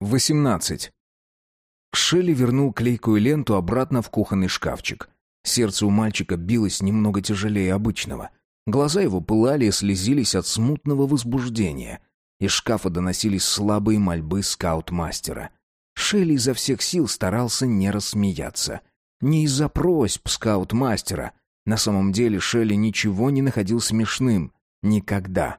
18. Шелли вернул клейкую ленту обратно в кухонный шкафчик. Сердце у мальчика билось немного тяжелее обычного. Глаза его пылали и слезились от смутного возбуждения. Из шкафа доносились слабые мольбы скаут-мастера. Шелли изо всех сил старался не рассмеяться. Не из-за просьб скаут-мастера. На самом деле Шелли ничего не находил смешным. Никогда.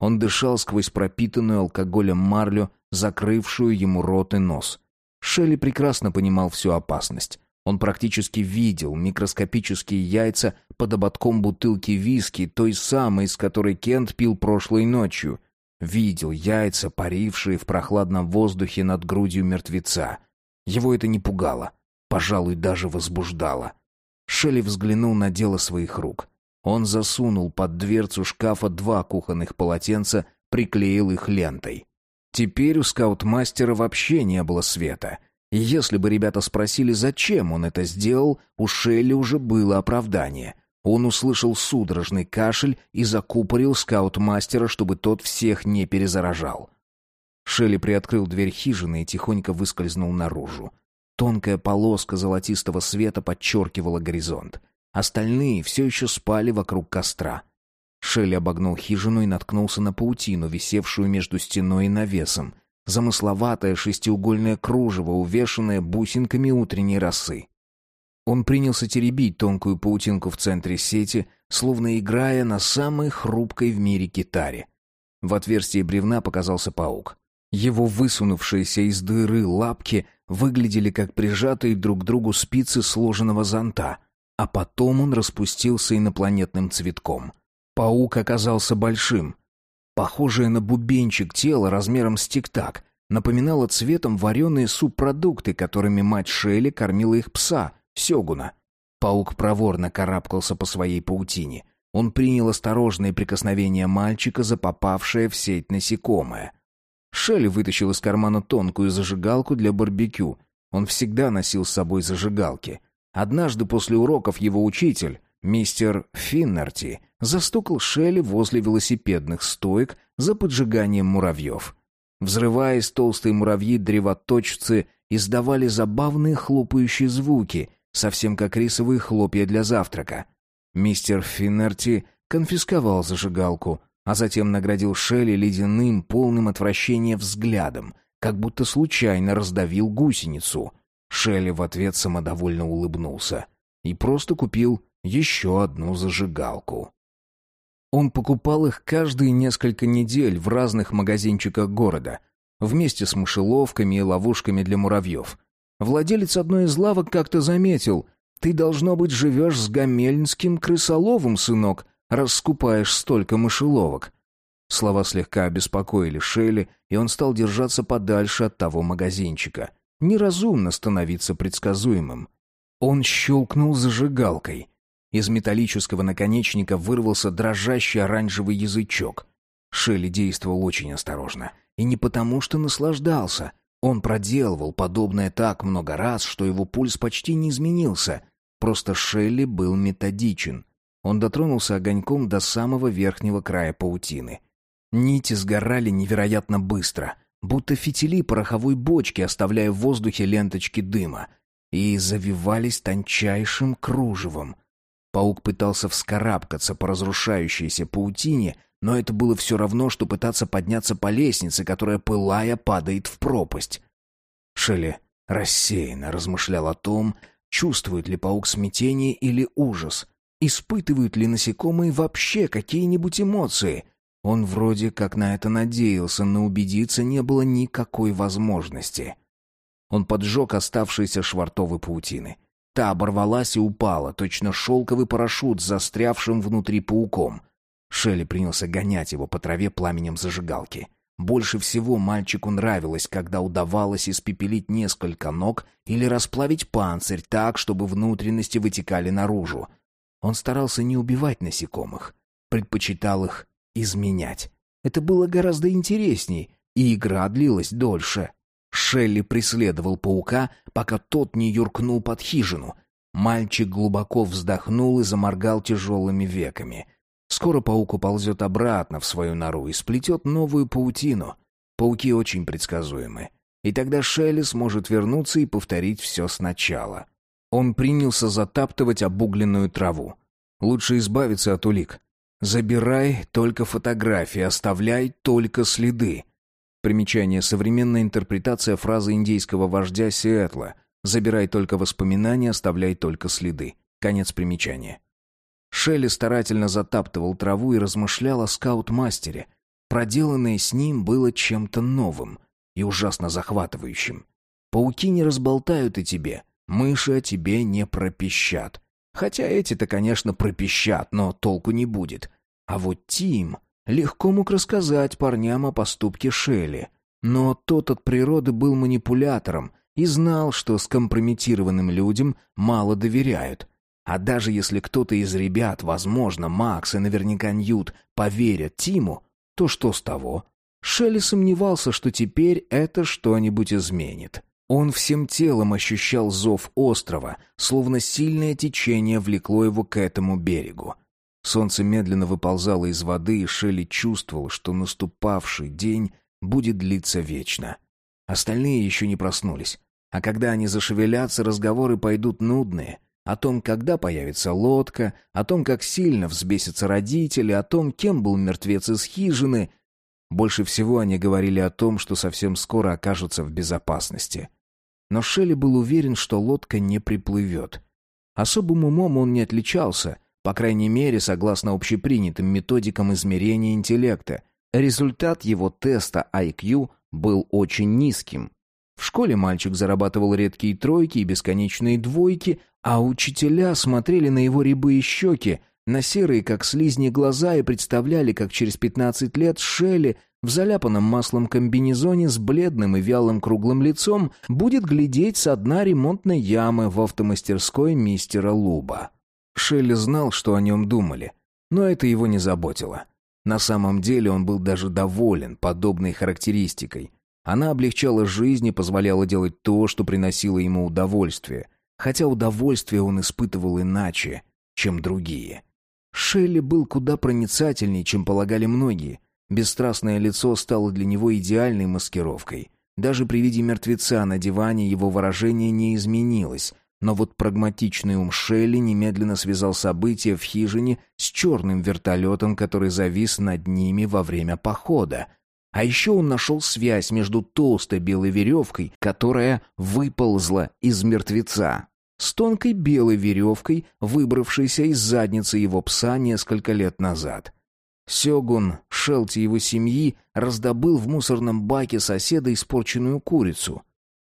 Он дышал сквозь пропитанную алкоголем марлю, закрывшую ему рот и нос. Шелли прекрасно понимал всю опасность. Он практически видел микроскопические яйца под ободком бутылки виски, той самой, из которой Кент пил прошлой ночью. Видел яйца, парившие в прохладном воздухе над грудью мертвеца. Его это не пугало, пожалуй, даже возбуждало. Шелли взглянул на дело своих рук. Он засунул под дверцу шкафа два кухонных полотенца, приклеил их лентой. Теперь у скаут-мастера вообще не было света. И если бы ребята спросили, зачем он это сделал, у Шелли уже было оправдание. Он услышал судорожный кашель и закупорил скаут-мастера, чтобы тот всех не перезаражал. Шелли приоткрыл дверь хижины и тихонько выскользнул наружу. Тонкая полоска золотистого света подчеркивала горизонт. Остальные все еще спали вокруг костра. Шелли обогнул хижину и наткнулся на паутину, висевшую между стеной и навесом. Замысловатое шестиугольное кружево, увешанное бусинками утренней росы. Он принялся теребить тонкую паутинку в центре сети, словно играя на самой хрупкой в мире гитаре. В отверстии бревна показался паук. Его высунувшиеся из дыры лапки выглядели как прижатые друг к другу спицы сложенного зонта, а потом он распустился инопланетным цветком. Паук оказался большим. Похожее на бубенчик тело размером с тик-так напоминало цветом вареные субпродукты, которыми мать Шелли кормила их пса, Сёгуна. Паук проворно карабкался по своей паутине. Он принял осторожные прикосновения мальчика за попавшее в сеть насекомое. Шелли вытащил из кармана тонкую зажигалку для барбекю. Он всегда носил с собой зажигалки. Однажды после уроков его учитель, Мистер Финнерти застукал Шелли возле велосипедных стоек за поджиганием муравьев. Взрываясь, толстые муравьи-древоточцы издавали забавные хлопающие звуки, совсем как рисовые хлопья для завтрака. Мистер Финнерти конфисковал зажигалку, а затем наградил Шелли ледяным, полным отвращения взглядом, как будто случайно раздавил гусеницу. Шелли в ответ самодовольно улыбнулся и просто купил еще одну зажигалку. Он покупал их каждые несколько недель в разных магазинчиках города, вместе с мышеловками и ловушками для муравьев. Владелец одной из лавок как-то заметил, «Ты, должно быть, живешь с гамельнским крысоловом, сынок, раз скупаешь столько мышеловок». Слова слегка обеспокоили Шелли, и он стал держаться подальше от того магазинчика. Неразумно становиться предсказуемым. Он щелкнул зажигалкой. Из металлического наконечника вырвался дрожащий оранжевый язычок. Шелли действовал очень осторожно. И не потому, что наслаждался. Он проделывал подобное так много раз, что его пульс почти не изменился. Просто Шелли был методичен. Он дотронулся огоньком до самого верхнего края паутины. Нити сгорали невероятно быстро, будто фитили пороховой бочки, оставляя в воздухе ленточки дыма, и завивались тончайшим кружевом — Паук пытался вскарабкаться по разрушающейся паутине, но это было все равно, что пытаться подняться по лестнице, которая, пылая, падает в пропасть. Шелли рассеянно размышлял о том, чувствует ли паук смятение или ужас, испытывают ли насекомые вообще какие-нибудь эмоции. Он вроде как на это надеялся, но убедиться не было никакой возможности. Он поджег оставшиеся швартовы паутины — Та оборвалась и упала, точно шелковый парашют с застрявшим внутри пауком. Шелли принялся гонять его по траве пламенем зажигалки. Больше всего мальчику нравилось, когда удавалось испепелить несколько ног или расплавить панцирь так, чтобы внутренности вытекали наружу. Он старался не убивать насекомых, предпочитал их изменять. Это было гораздо интересней, и игра длилась дольше. Шелли преследовал паука, пока тот не юркнул под хижину. Мальчик глубоко вздохнул и заморгал тяжелыми веками. Скоро паук уползет обратно в свою нору и сплетет новую паутину. Пауки очень предсказуемы. и тогда Шелли сможет вернуться и повторить все сначала. Он принялся затаптывать обугленную траву. Лучше избавиться от улик. Забирай только фотографии, оставляй только следы. Примечание. Современная интерпретация фразы индейского вождя Сиэтла. Забирай только воспоминания, оставляй только следы. Конец примечания. Шелли старательно затаптывал траву и размышлял о скаут-мастере. Проделанное с ним было чем-то новым и ужасно захватывающим. Пауки не разболтают и тебе, мыши о тебе не пропищат. Хотя эти-то, конечно, пропищат, но толку не будет. А вот Тим легко мог рассказать парням о поступке Шелли. Но тот от природы был манипулятором и знал, что скомпрометированным людям мало доверяют. А даже если кто-то из ребят, возможно, Макс и наверняка Ньют, поверят Тиму, то что с того? Шелли сомневался, что теперь это что-нибудь изменит. Он всем телом ощущал зов острова, словно сильное течение влекло его к этому берегу. Солнце медленно выползало из воды, и Шелли чувствовал, что наступавший день будет длиться вечно. Остальные еще не проснулись. А когда они зашевелятся, разговоры пойдут нудные. О том, когда появится лодка, о том, как сильно взбесятся родители, о том, кем был мертвец из хижины. Больше всего они говорили о том, что совсем скоро окажутся в безопасности. Но Шелли был уверен, что лодка не приплывет. Особым умом он не отличался, по крайней мере, согласно общепринятым методикам измерения интеллекта. Результат его теста IQ был очень низким. В школе мальчик зарабатывал редкие тройки и бесконечные двойки, а учителя смотрели на его рябые щеки, на серые, как слизни, глаза и представляли, как через пятнадцать лет Шелли в заляпанном маслом комбинезоне с бледным и вялым круглым лицом будет глядеть со дна ремонтной ямы в автомастерской мистера Луба. Шелли знал, что о нем думали, но это его не заботило. На самом деле он был даже доволен подобной характеристикой. Она облегчала жизнь и позволяла делать то, что приносило ему удовольствие, хотя удовольствие он испытывал иначе, чем другие. Шелли был куда проницательнее, чем полагали многие. Бесстрастное лицо стало для него идеальной маскировкой. Даже при виде мертвеца на диване его выражение не изменилось, но вот прагматичный ум Шелли немедленно связал события в хижине с черным вертолетом, который завис над ними во время похода. А еще он нашел связь между толстой белой веревкой, которая выползла из мертвеца, с тонкой белой веревкой, выбравшейся из задницы его пса несколько лет назад. Сёгун, Шелти его семьи, раздобыл в мусорном баке соседа испорченную курицу,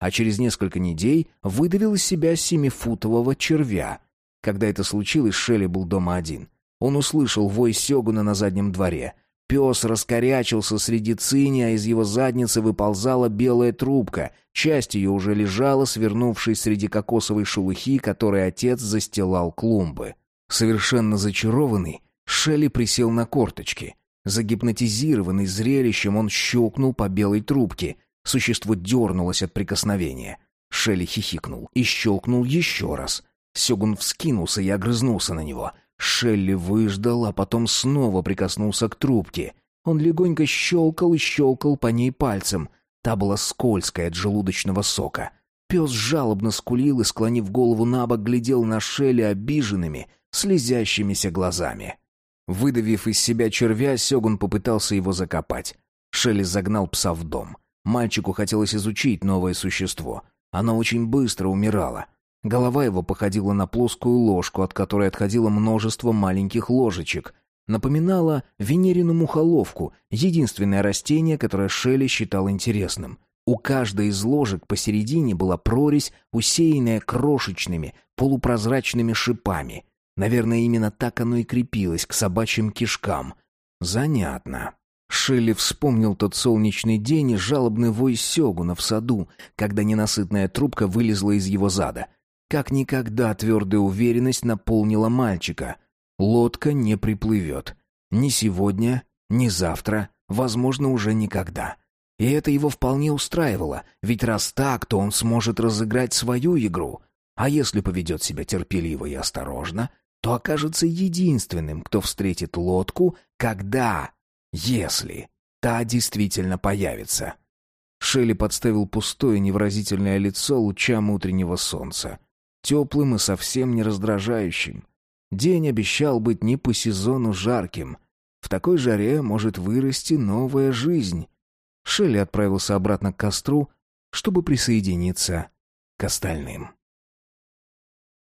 а через несколько недель выдавил из себя семифутового червя. Когда это случилось, Шелли был дома один. Он услышал вой Сёгуна на заднем дворе. Пес раскорячился среди цини, а из его задницы выползала белая трубка. Часть ее уже лежала, свернувшись среди кокосовой шелухи, которой отец застилал клумбы. Совершенно зачарованный, Шелли присел на корточки. Загипнотизированный зрелищем, он щелкнул по белой трубке. Существо дернулось от прикосновения. Шелли хихикнул и щелкнул еще раз. Сёгун вскинулся и огрызнулся на него. Шелли выждал, а потом снова прикоснулся к трубке. Он легонько щелкал и щелкал по ней пальцем. Та была скользкая от желудочного сока. Пес жалобно скулил и, склонив голову на бок, глядел на Шелли обиженными, слезящимися глазами. Выдавив из себя червя, Сёгун попытался его закопать. Шелли загнал пса в дом. Мальчику хотелось изучить новое существо. Оно очень быстро умирало. Голова его походила на плоскую ложку, от которой отходило множество маленьких ложечек. Напоминала венерину мухоловку, единственное растение, которое Шелли считал интересным. У каждой из ложек посередине была прорезь, усеянная крошечными, полупрозрачными шипами — Наверное, именно так оно и крепилось к собачьим кишкам. Занятно. Шелли вспомнил тот солнечный день и жалобный вой Сёгуна в саду, когда ненасытная трубка вылезла из его зада. Как никогда твердая уверенность наполнила мальчика. Лодка не приплывет. Ни сегодня, ни завтра, возможно, уже никогда. И это его вполне устраивало, ведь раз так, то он сможет разыграть свою игру. А если поведет себя терпеливо и осторожно, то окажется единственным, кто встретит лодку, когда, если та действительно появится. Шелли подставил пустое невыразительное лицо лучам утреннего солнца. Теплым и совсем не раздражающим. День обещал быть не по сезону жарким. В такой жаре может вырасти новая жизнь. Шелли отправился обратно к костру, чтобы присоединиться к остальным.